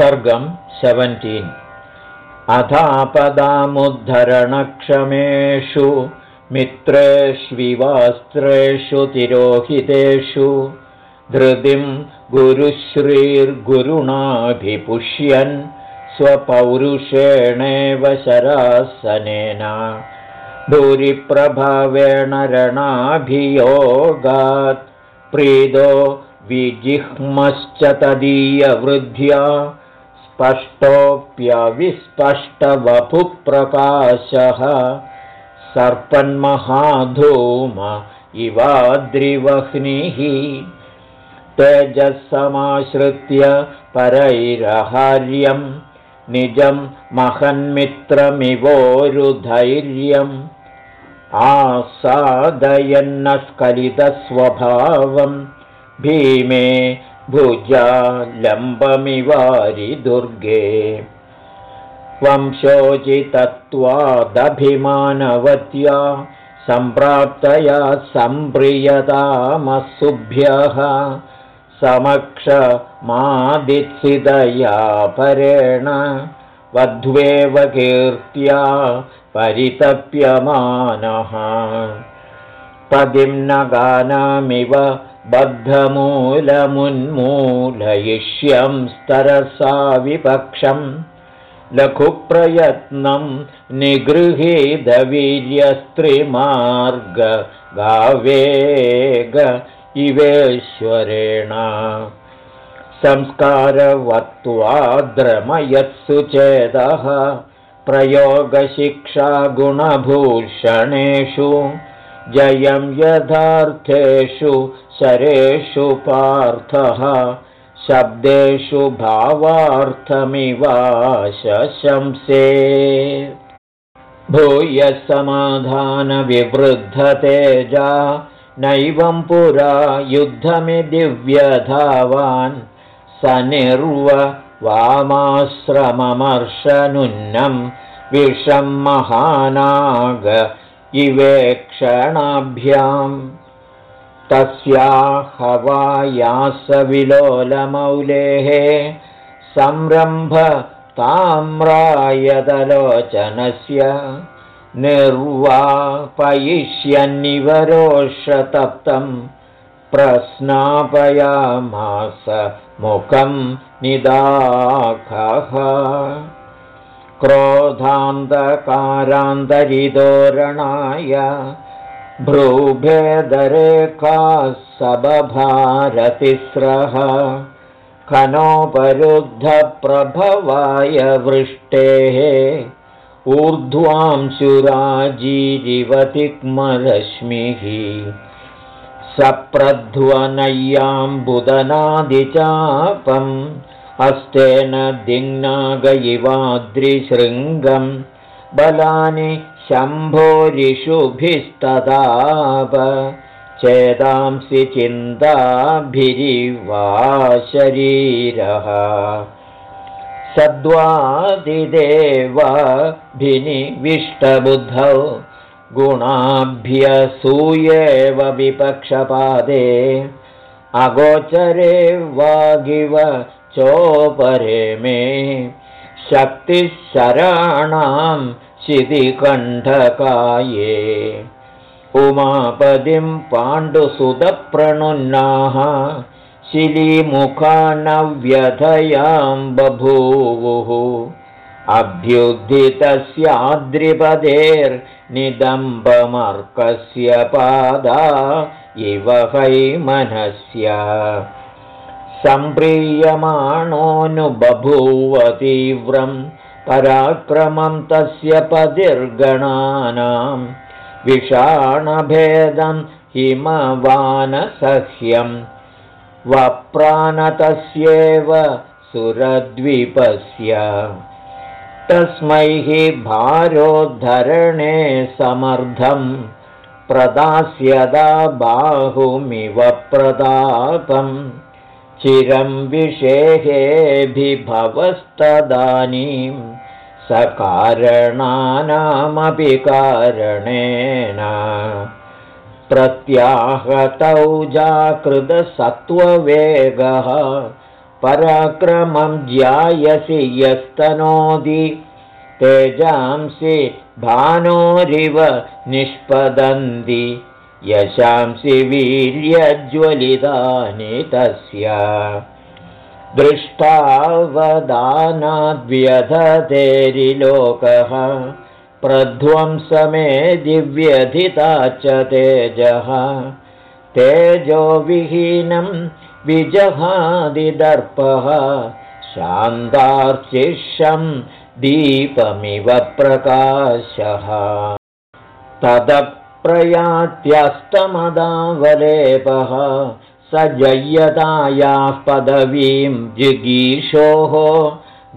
सर्गं seventeen. अथापदामुद्धरणक्षमेषु मित्रेष्विवास्त्रेषु तिरोहितेषु धृतिं गुरुश्रीर्गुरुणाभिपुष्यन् स्वपौरुषेणेव शरासनेन। भूरिप्रभावेण रणाभियोगात् प्रीदो विजिह्मश्च तदीयवृद्ध्या स्पष्टोऽप्यविस्पष्टवपुप्रकाशः सर्पन्महाधूम इवाद्रिवह्निः तेजःसमाश्रित्य परैरहार्यं निजं महन्मित्रमिवोरुधैर्यम् आसादयन्नस्खलितस्वभावं भीमे दुर्गे। वंशोचितत्वादभिमानवत्या सम्प्राप्तया सम्प्रियतामसुभ्यः समक्षमादित्सितया परेण वध्वेव कीर्त्या परितप्यमानः। पदिं न गानामिव बद्धमूलमुन्मूलयिष्यं स्तरसा विपक्षं लघुप्रयत्नं निगृहीतवीर्यस्त्रिमार्ग गावेग इवेश्वरेण। संस्कारवत्त्वाद्रमयत्सु चेदः प्रयोगशिक्षागुणभूषणेषु जयं यथार्थेषु शरेषु पार्थः शब्देषु भावार्थमिवाशंसे भूयसमाधानविवृद्धतेजा नैवं पुरा युद्धमि दिव्यधावान् स निर्व विषं महानाग इवेक्षणाभ्याम् तस्याहवायासविलोलमौलेः संरम्भ ताम्रायदलोचनस्य निर्वापयिष्यन्निवरोषतप्तं प्रस्नापयामास मुखं निदाखः क्रोधान्धकारान्तरितोरणाय भ्रूभेदरेखाः सबभारतिस्रः खनोपरुद्धप्रभवाय वृष्टेः ऊर्ध्वांशुराजीरिवतिक्मरश्मिः सप्रध्वनय्याम्बुदनादिचापम् हस्तेन दिङ्नागयिवाद्रिशृङ्गं बलानि शम्भोरिषुभिस्तदाप चेदांसि चिन्ताभिरिवा शरीरः सद्वादिदेवाभिनिविष्टबुद्धौ गुणाभ्यसूयेव विपक्षपादे। अगोचरे वागिव चोपरे मे शक्तिशराणां शितिकण्ठकाये उमापदिं पाण्डुसुतप्रणुन्नाः शिलीमुखानव्यथयां बभूवुः। अभ्युद्धितस्याद्रिपदेर्निदम्बमर्कस्य पादा इव हैमनस्य सम्प्रीयमाणोऽनुबभूव तीव्रं पराक्रमं तस्य पदिर्गणानां विषाणभेदं हिमवानसह्यम् वप्राणतस्येव सुरद्वीपस्य तस्मै हि भारोद्धरणे समर्थं प्रदास्यदा बाहुमिव प्रतापम् चिरं विषेहेभिभवस्तदानीं सकारणानामपि कारणेन प्रत्याहतौ जाकृतसत्त्ववेगः पराक्रमं ज्यायसि यस्तनोदि तेजांसि भानोरिव निष्पदन्ति यशांसि वीर्यज्वलितानि तस्य। दृष्टावदानाद्व्यधतेरिलोकः प्रध्वंसमे दिव्यधिता च तेजः। तेजोविहीनं विजहादिदर्पः शान्तार्चिषं दीपमिव प्रकाशः तदप्रयात्यस्तमदावलेपः स जय्यतायाः पदवीं जिगीषोः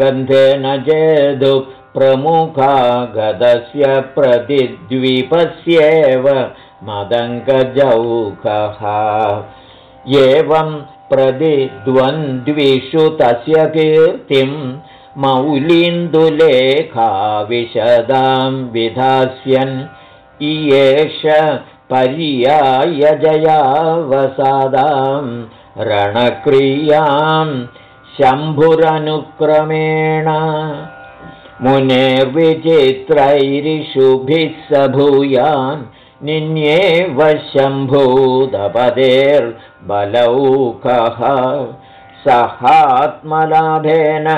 गन्धेन जेदु प्रमुखा गदस्य प्रतिद्वीपस्येव मदङ्गजौकः। एवं प्रतिद्वन्द्विषु तस्य कीर्तिं मौलिन्दुलेखाविशदां विधास्यन् इयेष पर्यायजयावसादां रणक्रियां शम्भुरनुक्रमेण। मुनेर्विचित्रैरिषुभिः स भूयान् निन्येव शम्भूतपदेर्बलौकः सहात्मलाभेन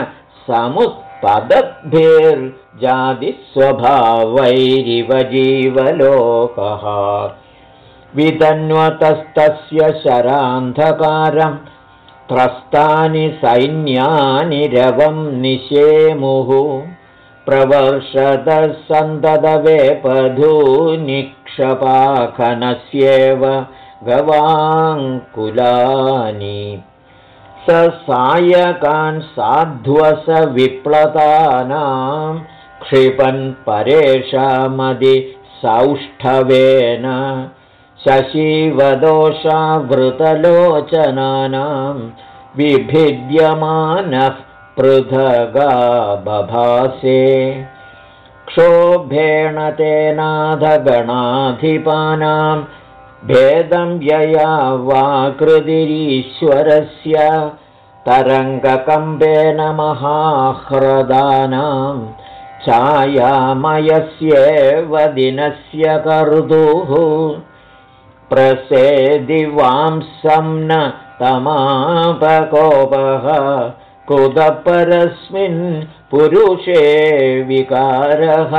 समुत्पदद्भिर्जातिस्वभावैरिव जीवलोकः वितन्वतस्तस्य शरान्धकारं त्रस्तानि सैन्यानि रवं निशेमुः। प्रवर्षतः सन्ततवेपधूनिक्षपाखनस्येव गवाङ्कुलानि सायकान् साध्वसविप्लतानां क्षिपन् परेषामदि सौष्ठवेन। शशिवदोषावृतलोचनानां विभिद्यमानः पृथगा बभासे क्षोभेण तेनाधगणाधिपानां भेदं यया वाकृतिरीश्वरस्य तरङ्गकम्बेन महाह्रदानां छायामयस्येव दिनस्य कर्दुः प्रसेदिवांसं न तमापकोपः कुतपरस्मिन् पुरुषे विकारः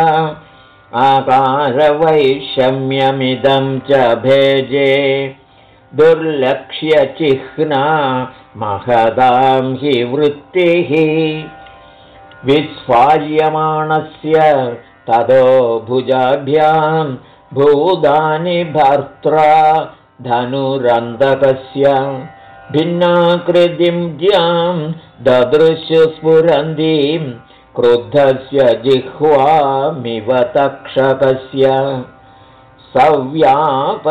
आकारवैषम्यमिदं च भेजे। दुर्लक्ष्यचिह्ना महदां हि वृत्तिः। विस्फार्यमाणस्य ततो भुजाभ्यां भूतानि भर्त्रा धनुरन्दकस्य भिन्नाकृतिं ज्यां ददृशुस्फुरन्तीं क्रुद्धस्य जिह्वामिव तक्षकस्य सव्याप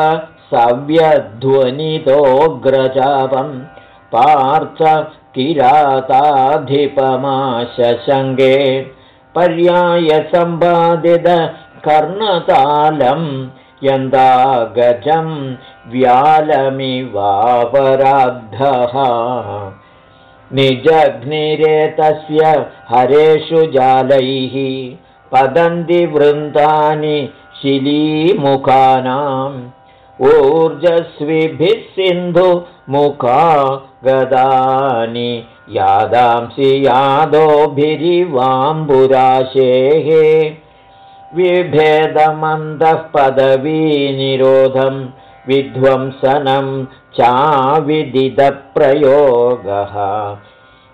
सव्यध्वनितोऽग्रचापं पार्थ किराताधिपमाशशङ्गे पर्यायसम्पादितकर्णतालं यन्दागजं निजघ्निरेतस्य हरेषु जालैः पदन्ति वृन्दानि शिलीमुखानाम्। ऊर्जस्विभिः सिन्धुमुखा गदानि यादांसि यादोभिरिवाम्बुराशेः। विभेदमन्तः पदवीनिरोधं विध्वंसनं चाविदिदप्रयोगः।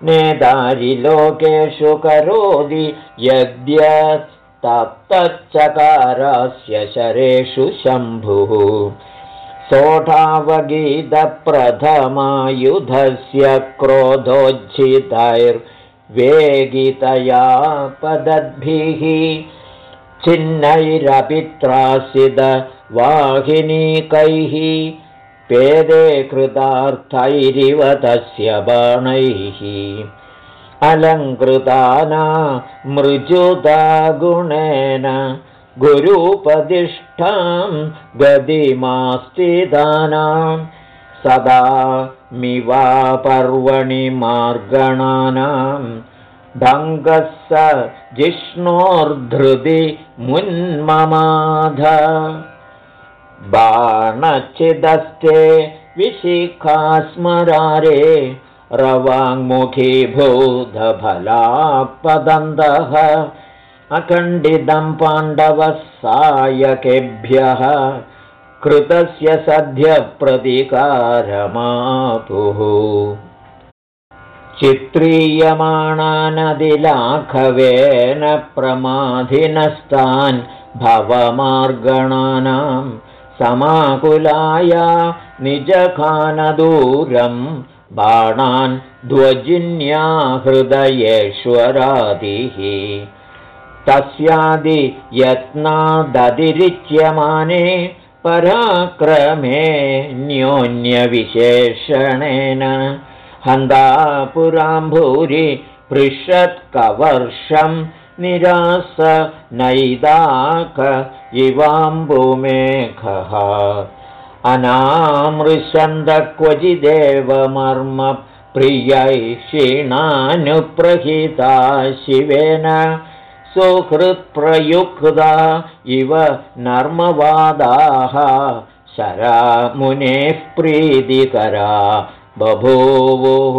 नेदारिलोकेषु करोति यद्यत्तच्चकारस्य शरेषु शम्भुः। सोढावगीतप्रथमायुधस्य क्रोधोज्झितैर्वेगितया पदद्भिः छिन्नैरपित्रासिदवाहिनीकैः पेदे कृतार्थैरिव तस्य बाणैः अलङ्कृताना मृजुता गुणेन गुरुपदिष्ठां गदिमास्तिदानां सदा मिवापर्वणि मार्गणानां भङ्गः स जिष्णोर्धृति मुन्ममाध बाणचिदस्ते विशिखास्मरारे रवाङ्मुखीभूतफलापदन्तः अखण्डितं पाण्डवः सायकेभ्यः कृतस्य सद्यप्रतिकारमापुः चित्रीयमाणानदिलाघवेन प्रमाधिनस्तान् भवमार्गणानां समाकुलाया निजखानदूरं बाणान् ध्वजिन्या हृदयेश्वरादिः। तस्यादियत्नादतिरिच्यमाने पराक्रमे न्योन्यविशेषणेन हन्दापुराम्भूरि पृषत्कवर्षं निरास नैदाक इवाम्बुमेघः। अनामृशन्द क्वचिदेवमर्म प्रियै क्षीणानुप्रहिता शिवेन। सुहृत्प्रयुक्ता इव नर्मवादाः। शरामुनेः प्रीतिकरा बभूवुः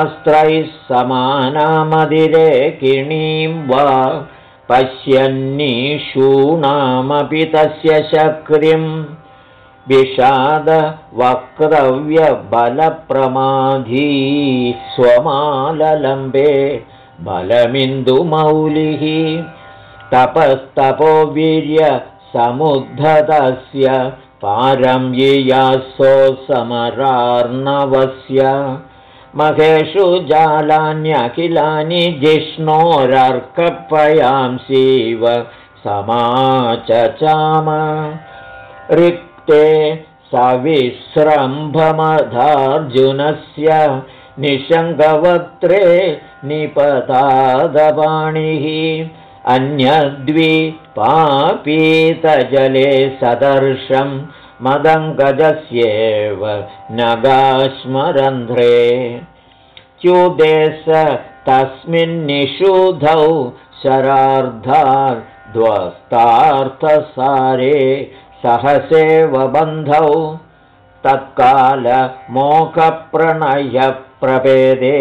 अस्त्रैः समानामधिरेकिणीं वा पश्यन्नीषूणामपि तस्य शक्रिं विषादवक्तव्यबलप्रमाधी स्वमाललम्बे बलमिन्दुमौलिः तपस्तपोवीर्यसमुद्धतस्य पारं येयासो समरार्णवस्य महेषु जालान्यखिलानि जिष्णोरर्कपयांसीव समाचचाम। रिक्ते सविस्रम्भमधार्जुनस्य निशङ्गवक्त्रे निपतादपाणिः अन्यद्विपापीतजले सदर्शं मदङ्गजस्येव नगाश्मरन्ध्रे च्युदे स तस्मिन्निषूधौ शरार्धार्ध्वस्तार्थसारे सहसेव बन्धौ। तत्कालमोखप्रणयप्रभेदे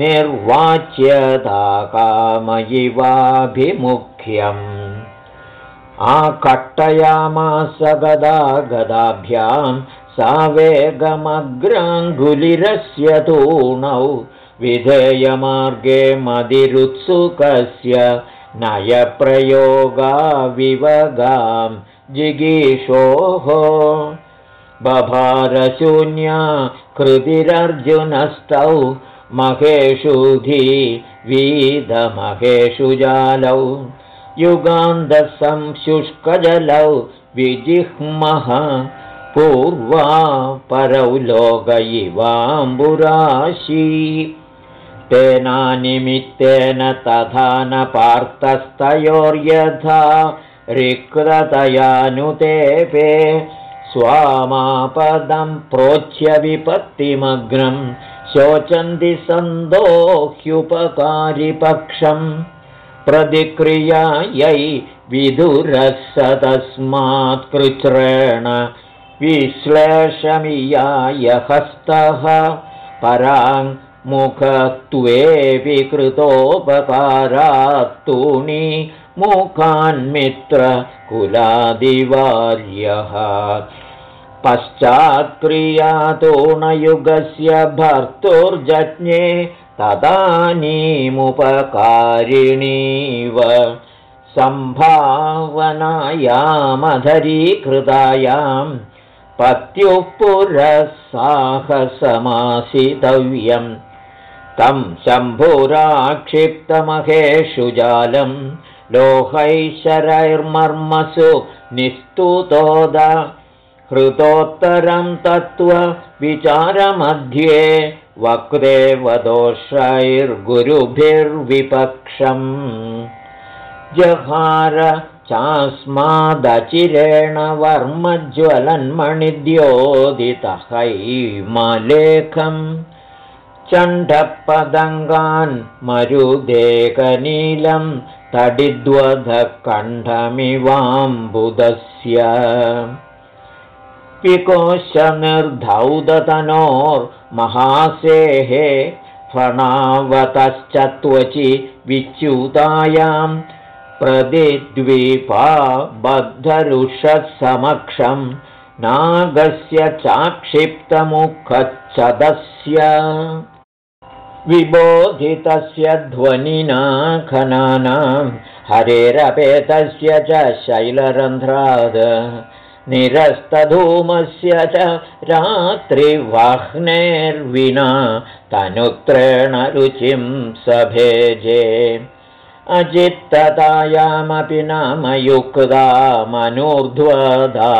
निर्वाच्यताकामयिवाभिमुख्यम् आकट्टयामास गदा गदाभ्यां सावेगमग्राङ्गुलिरस्य तूणौ विधेयमार्गे मदिरुत्सुकस्य नयप्रयोगाविवगां जिगीषोः बभारशून्या कृतिरर्जुनस्तौ महेषुधि वीदमहेषु जालौ युगान्धसंशुष्कजलौ विजिह्मः पूर्वा परौ लोकयिवाम्बुराशी तेनानिमित्तेन तथा न पार्थस्तयोर्यथा रिक्ततयानुतेपे स्वामापदं प्रोच्य विपत्तिमग्नं शोचन्ति सन्दोह्युपकारिपक्षम् प्रतिक्रियायै विदुरः स तस्मात् कृच्रेण विश्लेषमियाय हस्तः पराङ्मुखत्वेऽपि कृतोपकारात्तूणि मुखान्मित्रकुलादिवार्यः। पश्चात्क्रियातोणयुगस्य भर्तुर्जज्ञे तदानीमुपकारिणीव सम्भावनायामधरीकृतायां पत्युः पुरः साहसमासितव्यं तं शम्भुराक्षिप्तमहेषु जालं लोहैशरैर्मर्मसु निस्तुतोद। हृतोत्तरं तत्त्वविचारमध्ये वक्देवदोषैर्गुरुभिर्विपक्षम् जहार चास्मादचिरेण वर्मज्वलन्मणिद्योदितहैमलेखम्। चण्डपदङ्गान् मरुदेकनीलं तडिद्वधकण्ठमिवाम्बुदस्य पिकोशनिर्धौदतनोर्महासेः फणावतश्च त्वचि विच्युतायां प्रदिद्वीपा बद्धरुषसमक्षं नागस्य चाक्षिप्तमुखच्छदस्य विबोधितस्य ध्वनिना खनानां हरेरपेतस्य च शैलरन्ध्राद निरस्तधूमस्य च रात्रिवाह्नेर्विना तनुत्रेण रुचिं सभेजे। अजित्ततायामपि नामयुक्तामनूर्ध्वदा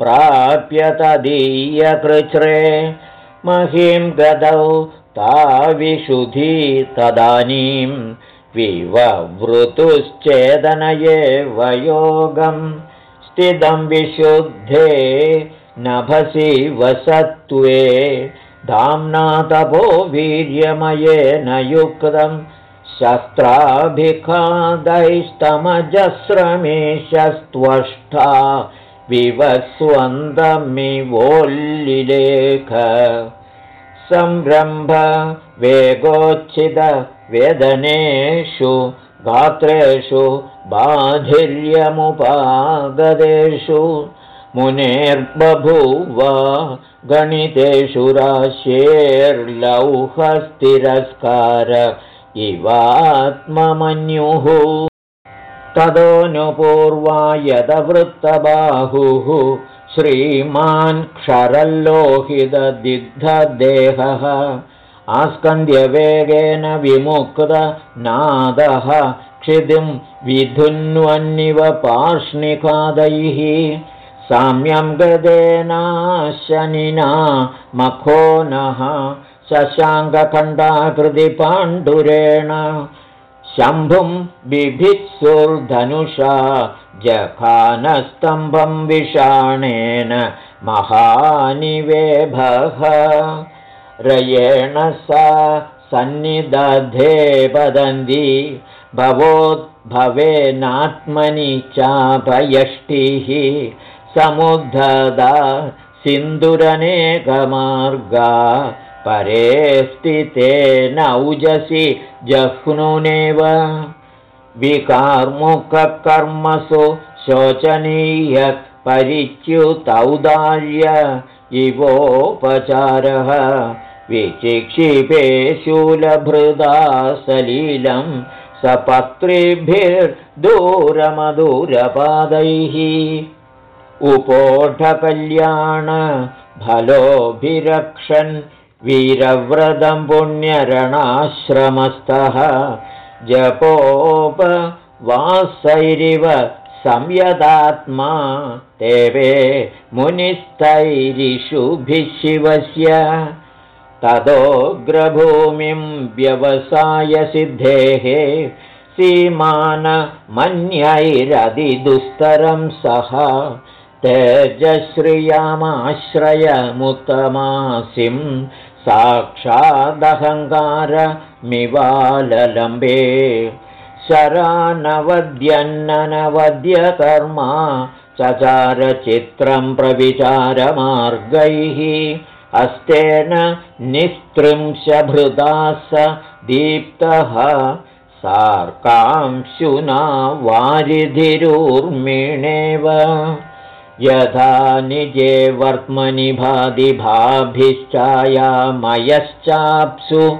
प्राप्य तदीयकृच्छ्रे महीं गदौ ताविशुधी तदानीं विववृतुश्चेदनये वयोगम् स्थितं विशुद्धे नभसि वसत्वे धाम्ना तपो वीर्यमयेन युक्तं शस्त्राभिखादैस्तमजस्रमेशस्त्वष्टा विवस्वन्दमिवोल्लिलेख संरम्भ वेगोच्छिदवेदनेषु गात्रेषु बाधिर्यमुपागदेषु मुनेर्बभूव गणितेषु राश्येर्लौहस्तिरस्कार इवात्ममन्युः तदोऽनुपूर्वा यदवृत्तबाहुः श्रीमान् क्षरल्लोहितदिग्धदेहः आस्कन्द्यवेगेन विमुक्तनादः क्षितिं विधुन्वन्निव पार्ष्णिकादैः साम्यं गदेना शनिना मखो नः शशाङ्कखण्डाकृतिपाण्डुरेण शम्भुं बिभित्सुर्धनुषा जखानस्तम्भं विषाणेन महानिवेभः। रयेण सा सन्निदधे वदन्ति भवोद्भवेनात्मनि चापयष्टिः समुद्धदा सिन्दुरनेकमार्गा परे स्थितेन औजसि जह्नुनेव विकार्मुककर्मसु शोचनीयपरिच्युतौदार्य इवोपचारः विचिक्षिपे शूलभृदा सलीलं सपत्रिभिर्दूरमधुरपादैः। उपोढकल्याणफलोभिरक्षन् वीरव्रतं पुण्यरणाश्रमस्थः। जपोपवासैरिव संयदात्मा देवे मुनिस्तैरिषुभिः शिवस्य ततोऽग्रभूमिं व्यवसायसिद्धेः सीमानमन्यैरधिदुस्तरं सः तेजश्रियामाश्रयमुत्तमासिं साक्षादहङ्कारमिवाललम्बे शरानवद्यन्ननवद्यकर्मा चचारचित्रं प्रविचारमार्गैः अस्तेन निस्त्रिंशभृदा स दीप्तः सार्कांशुना वारिधिरूर्मिणेव। यथा निजे वर्त्मनि भादिभाभिश्चायामयश्चाप्सु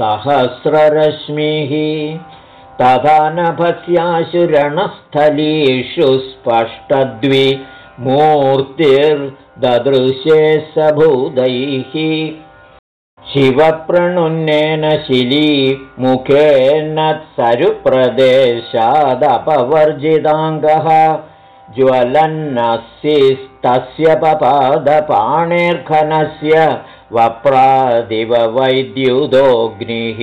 सहस्ररश्मिः। तथा नभस्याशु रणस्थलीषु स्पष्टद्वि मूर्तिर्ददृशे सभूदैः शिवप्रणुन्नेन शिली मुखेन सरुप्रदेशादपवर्जिताङ्गः। ज्वलन्नसिस्तस्य पपादपाणेर्खनस्य वप्रादिव वैद्युदोऽग्निः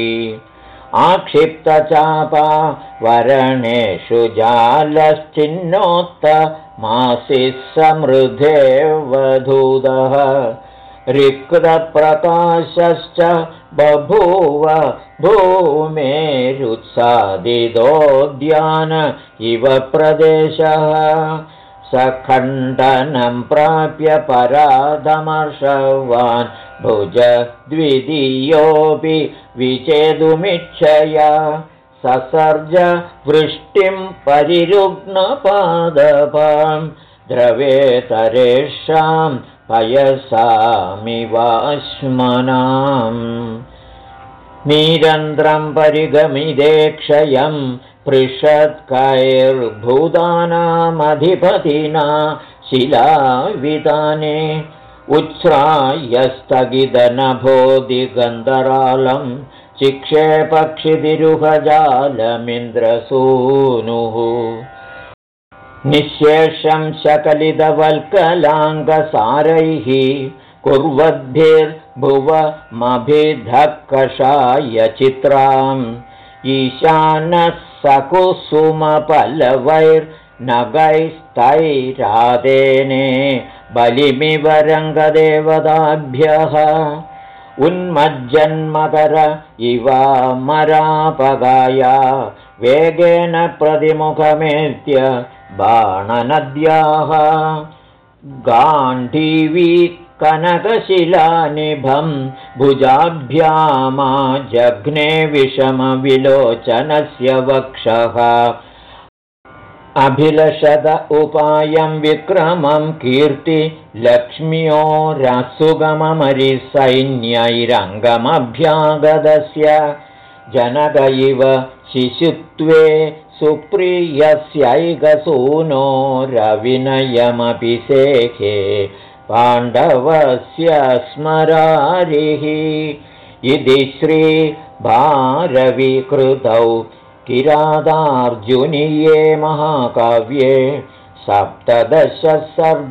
आक्षिप्तचापा वरणेषु जालश्चिन्नोत्तमासिः समृद्धेवधूतः। रिक्तप्रकाशश्च बभूव भूमेरुत्सादिदोद्यान इव प्रदेशः। सखण्डनं प्राप्य परादमर्षवान् भुज द्वितीयोऽपि विचेदुमिच्छया ससर्ज वृष्टिं परिरुग्नपादपां द्रवेतरेषां पयसामिवाश्मनाम् निरन्ध्रं परिगमिदे क्षयं पृषत्कैर्भूतानामधिपतिना शिलाविताने उच्छ्रायस्तगिदनभोदिगन्धरालं चिक्षेपक्षितिरुहजालमिन्द्रसूनुः। निःशेषं शकलितवल्कलाङ्गसारैः कुर्वद्भिर्भुवमभिधक्कषायचित्राम्। ईशानः सकुसुमपल्लवैर्नगैस्तैरादेने बलिमिव रङ्गदेवताभ्यः उन्मज्जन्मकर इवामरापगाया वेगेन प्रतिमुखमेत्य बाणनद्याः। गाण्डीवी कनकशिलानिभं भुजाभ्यामा जघ्ने विषमविलोचनस्य वक्षः अभिलषद उपायं विक्रमं कीर्ति लक्ष्म्योरसुगममरिसैन्यैरङ्गमभ्यागतस्य जनक इव शिशुत्वे सुप्रियस्यैकसूनो रविनयमपि सेखे पाण्डवस्य स्मरारिः। इति श्रीभारविकृतौ किरादार्जुनीये महाकाव्ये सप्तदशसर्गः